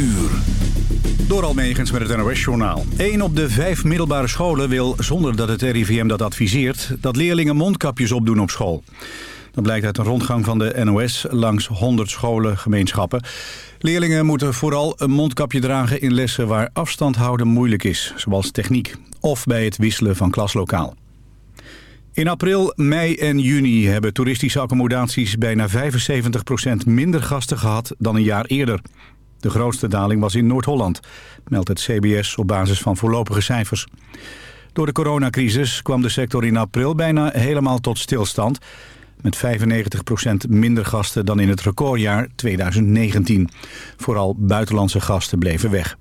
uur. Door Almegens met het NOS-journaal. Eén op de vijf middelbare scholen wil, zonder dat het RIVM dat adviseert... dat leerlingen mondkapjes opdoen op school. Dat blijkt uit een rondgang van de NOS langs 100 scholengemeenschappen. Leerlingen moeten vooral een mondkapje dragen in lessen waar afstand houden moeilijk is... zoals techniek, of bij het wisselen van klaslokaal. In april, mei en juni hebben toeristische accommodaties bijna 75% minder gasten gehad dan een jaar eerder. De grootste daling was in Noord-Holland, meldt het CBS op basis van voorlopige cijfers. Door de coronacrisis kwam de sector in april bijna helemaal tot stilstand... met 95% minder gasten dan in het recordjaar 2019. Vooral buitenlandse gasten bleven weg.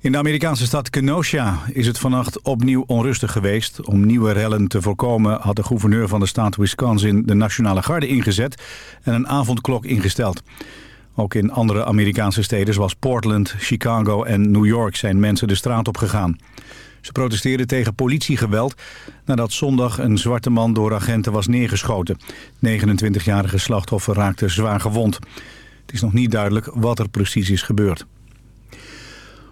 In de Amerikaanse stad Kenosha is het vannacht opnieuw onrustig geweest. Om nieuwe rellen te voorkomen had de gouverneur van de staat Wisconsin de Nationale Garde ingezet en een avondklok ingesteld. Ook in andere Amerikaanse steden zoals Portland, Chicago en New York zijn mensen de straat op gegaan. Ze protesteerden tegen politiegeweld nadat zondag een zwarte man door agenten was neergeschoten. 29-jarige slachtoffer raakte zwaar gewond. Het is nog niet duidelijk wat er precies is gebeurd.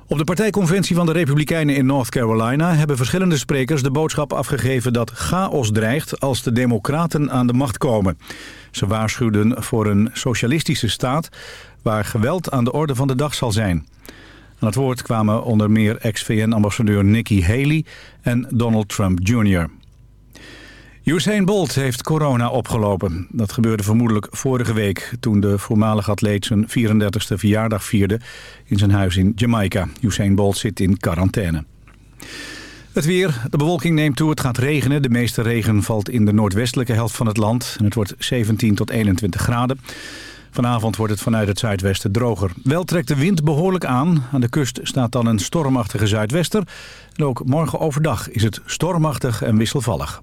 Op de partijconventie van de Republikeinen in North Carolina... hebben verschillende sprekers de boodschap afgegeven dat chaos dreigt... als de democraten aan de macht komen. Ze waarschuwden voor een socialistische staat... waar geweld aan de orde van de dag zal zijn. Aan het woord kwamen onder meer ex-VN-ambassadeur Nikki Haley... en Donald Trump Jr. Usain Bolt heeft corona opgelopen. Dat gebeurde vermoedelijk vorige week toen de voormalige atleet zijn 34e verjaardag vierde in zijn huis in Jamaica. Usain Bolt zit in quarantaine. Het weer. De bewolking neemt toe. Het gaat regenen. De meeste regen valt in de noordwestelijke helft van het land. En het wordt 17 tot 21 graden. Vanavond wordt het vanuit het zuidwesten droger. Wel trekt de wind behoorlijk aan. Aan de kust staat dan een stormachtige zuidwester. En ook morgen overdag is het stormachtig en wisselvallig.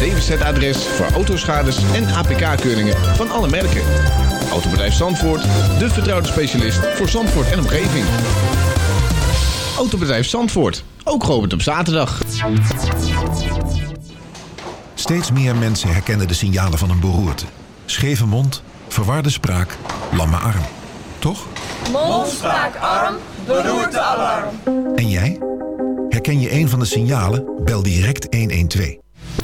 DWZ-adres voor autoschades en APK-keuringen van alle merken. Autobedrijf Zandvoort, de vertrouwde specialist voor Zandvoort en omgeving. Autobedrijf Zandvoort, ook geopend op zaterdag. Steeds meer mensen herkennen de signalen van een beroerte. Scheve mond, verwarde spraak, lamme arm. Toch? Mond, spraak, arm, beroerte, alarm. En jij? Herken je een van de signalen? Bel direct 112.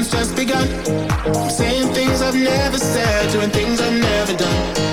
These just begun. I'm saying things I've never said, doing things I've never done.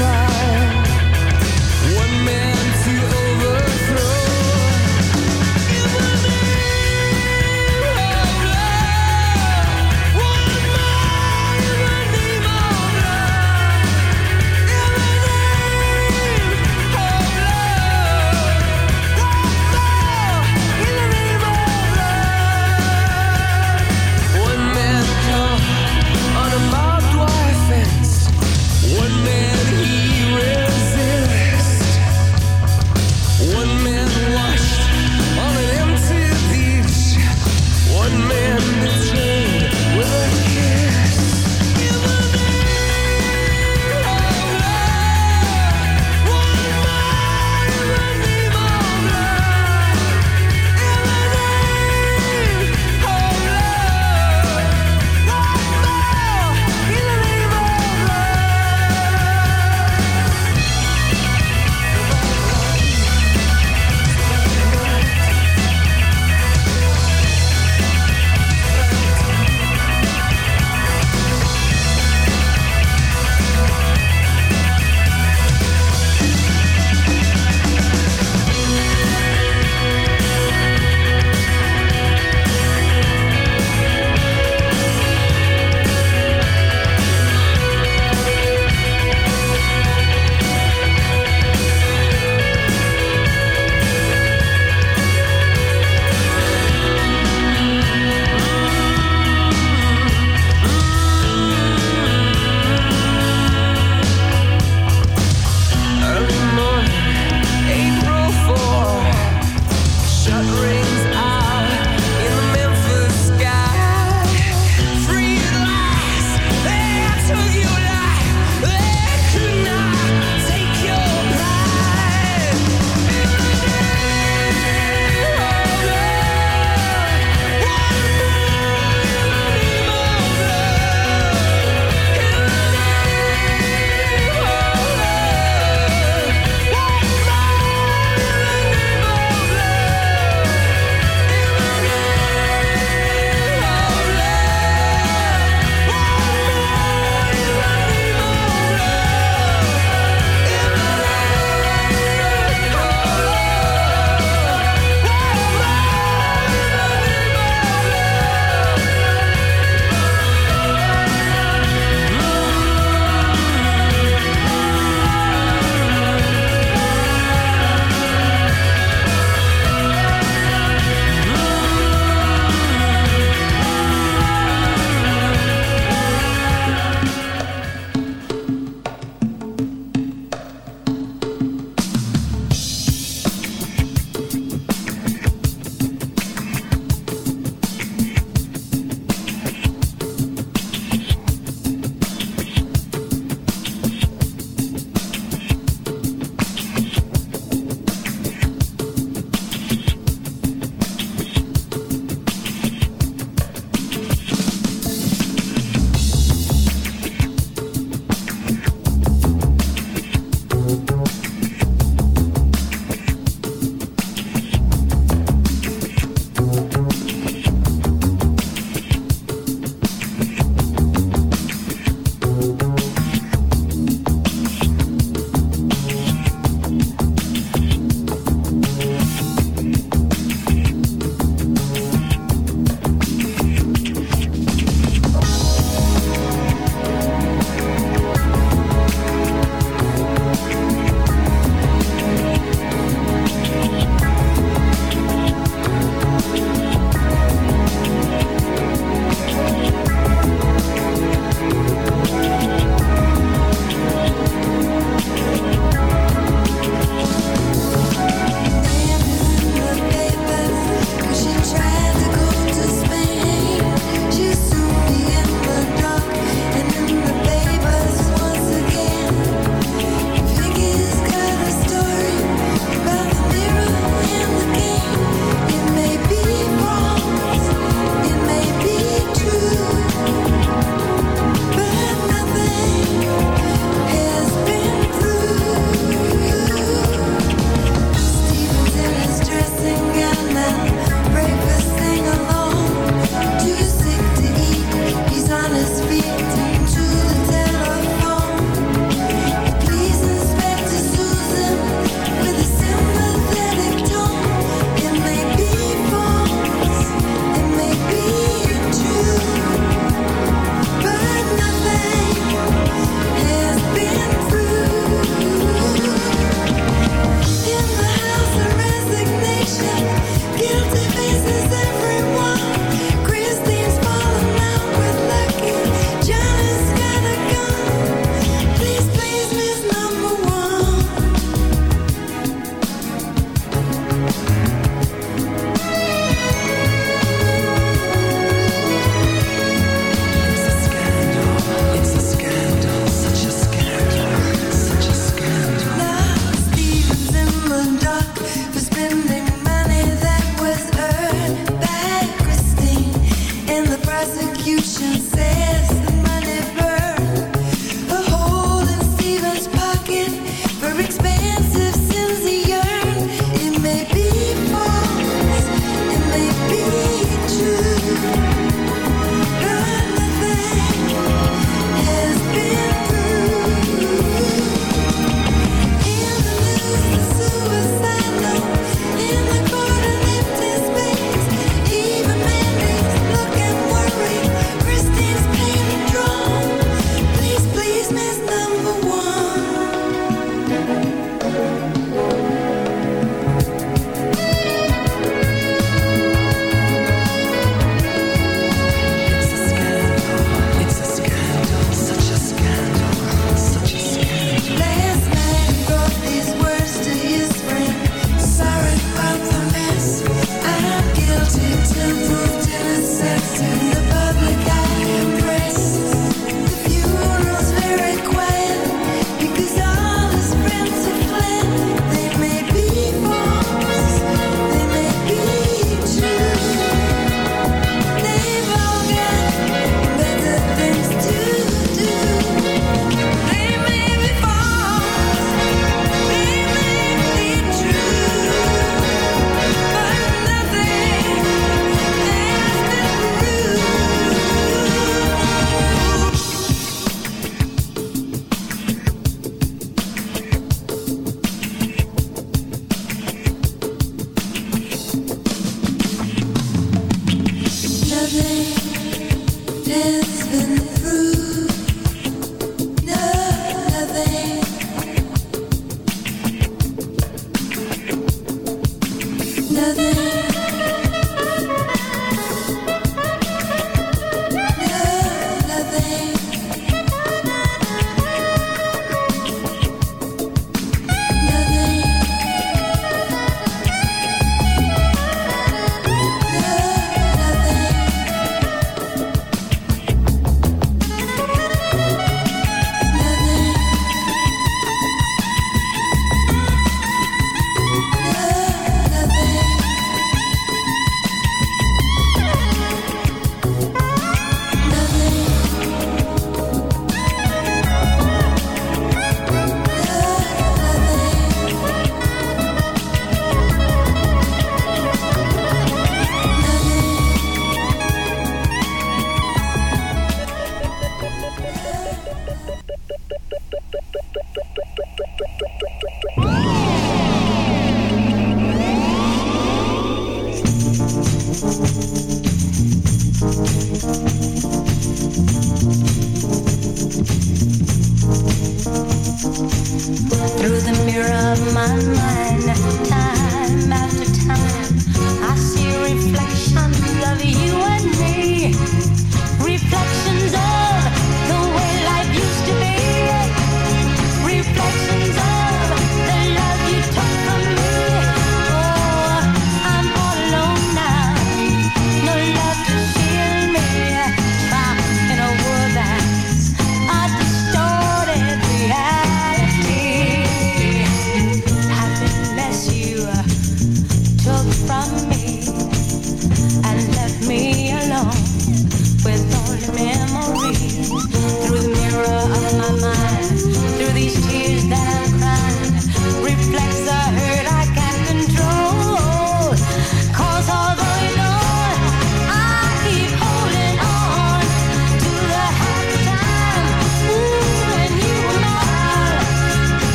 far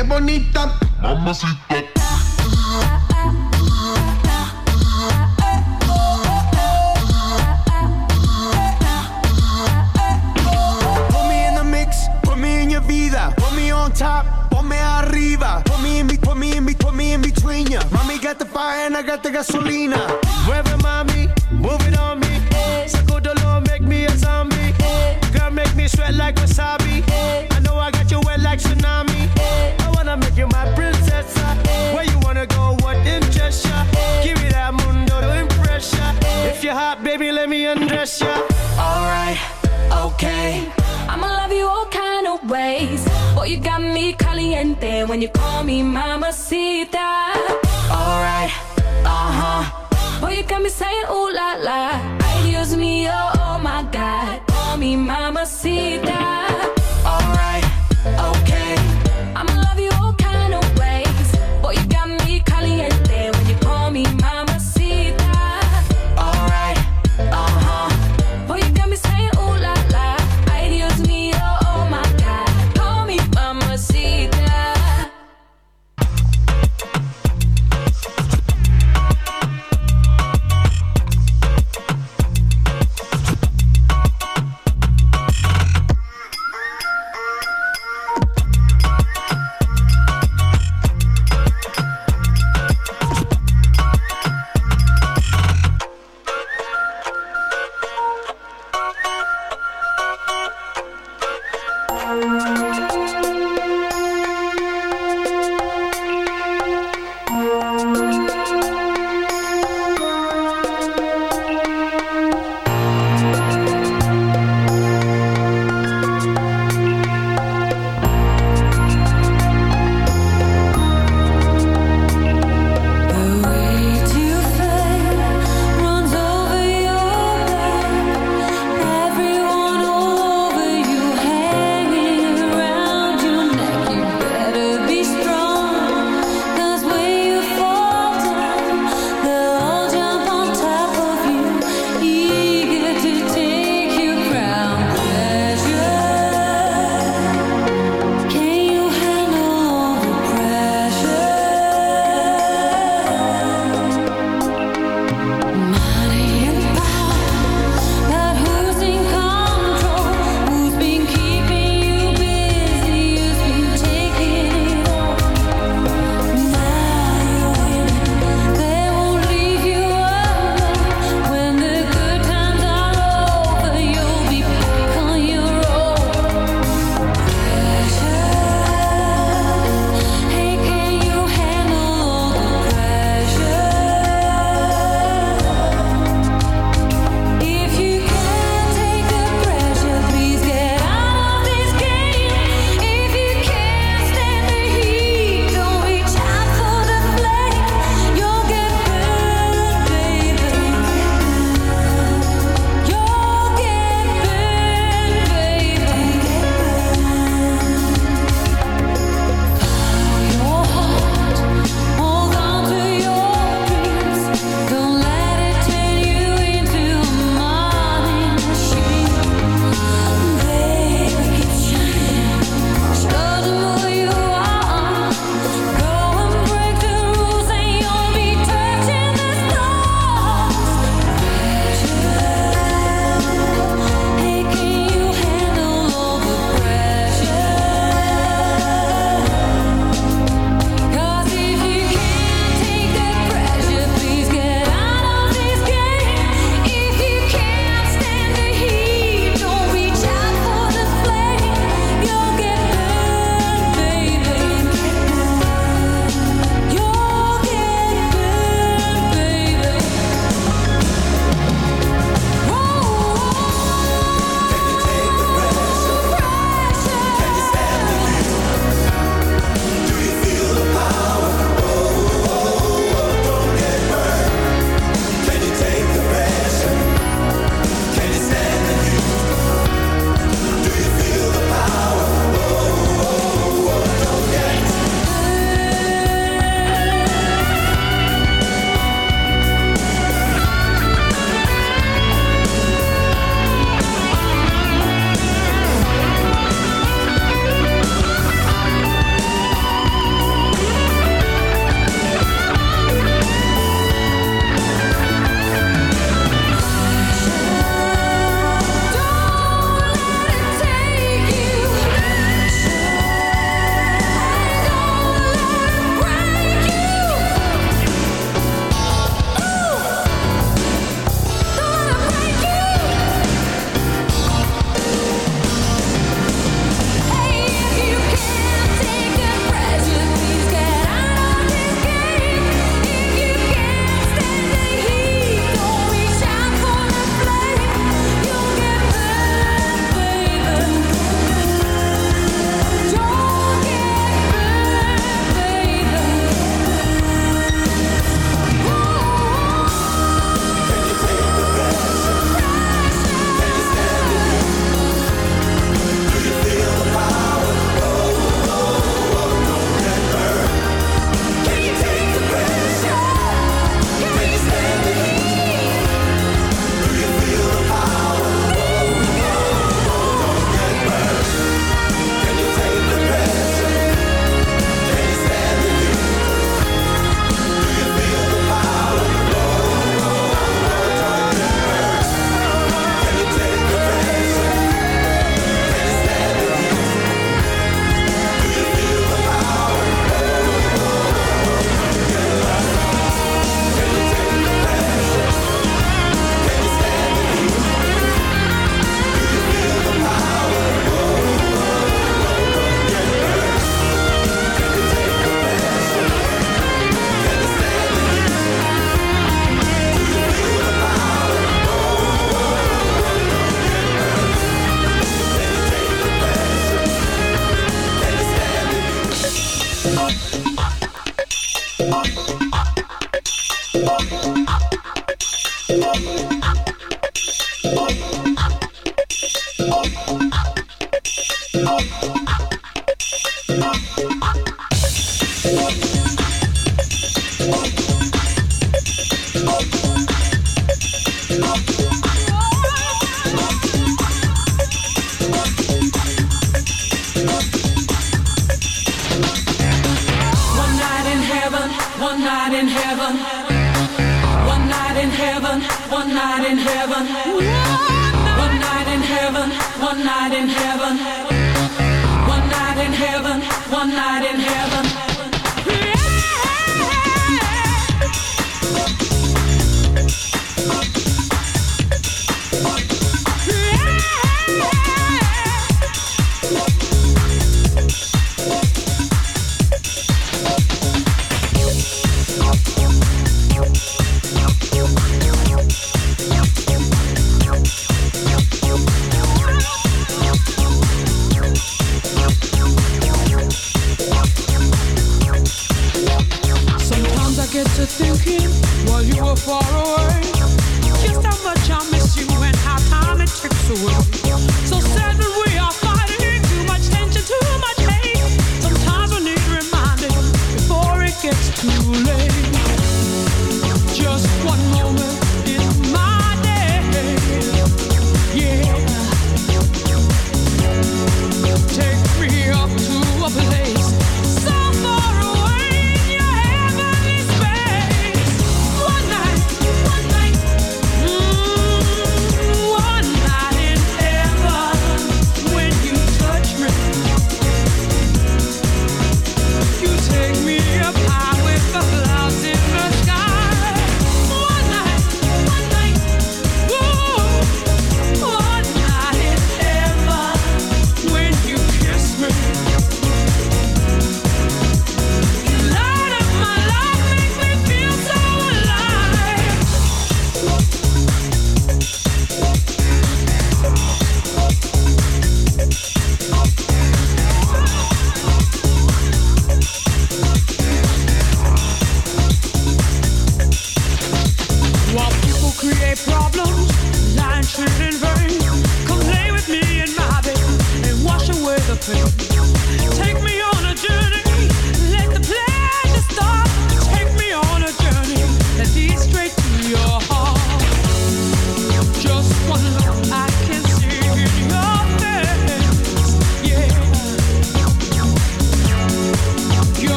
es bonita. Mamacita. your heart, baby, let me undress ya. Alright, okay. I'ma love you all kind of ways. Boy, you got me caliente when you call me mamacita. Alright, uh huh. Boy, you got me saying ooh la la. I use me, oh oh my God. Call me mamacita.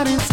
out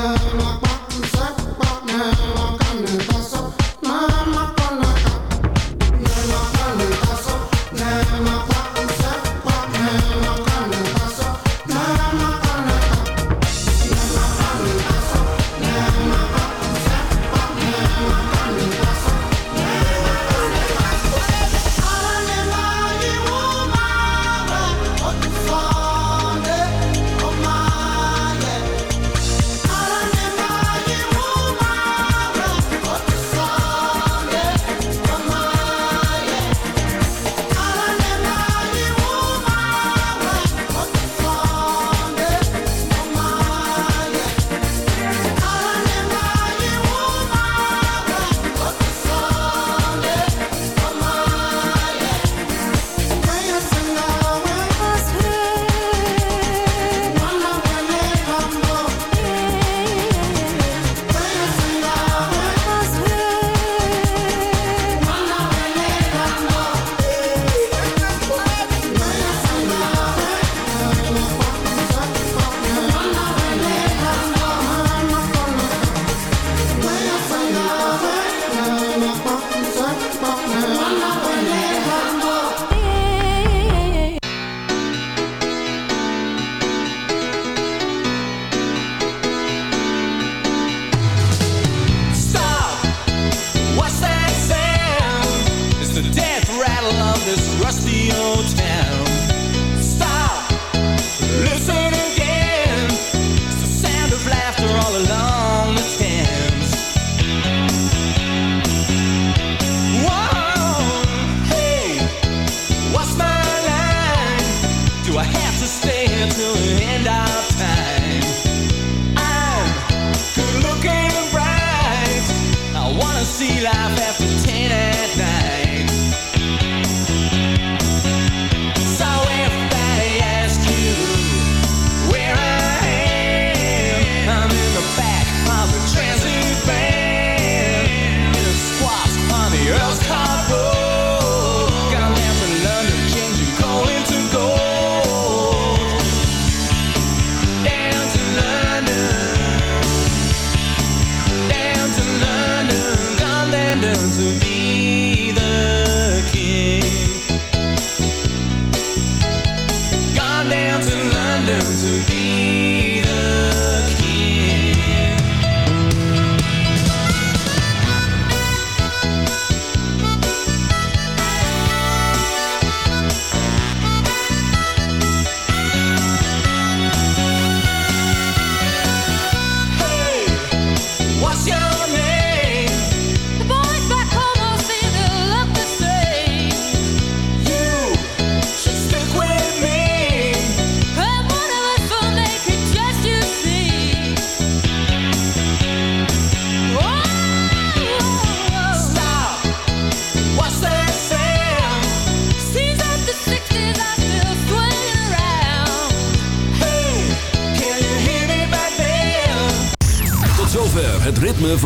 time until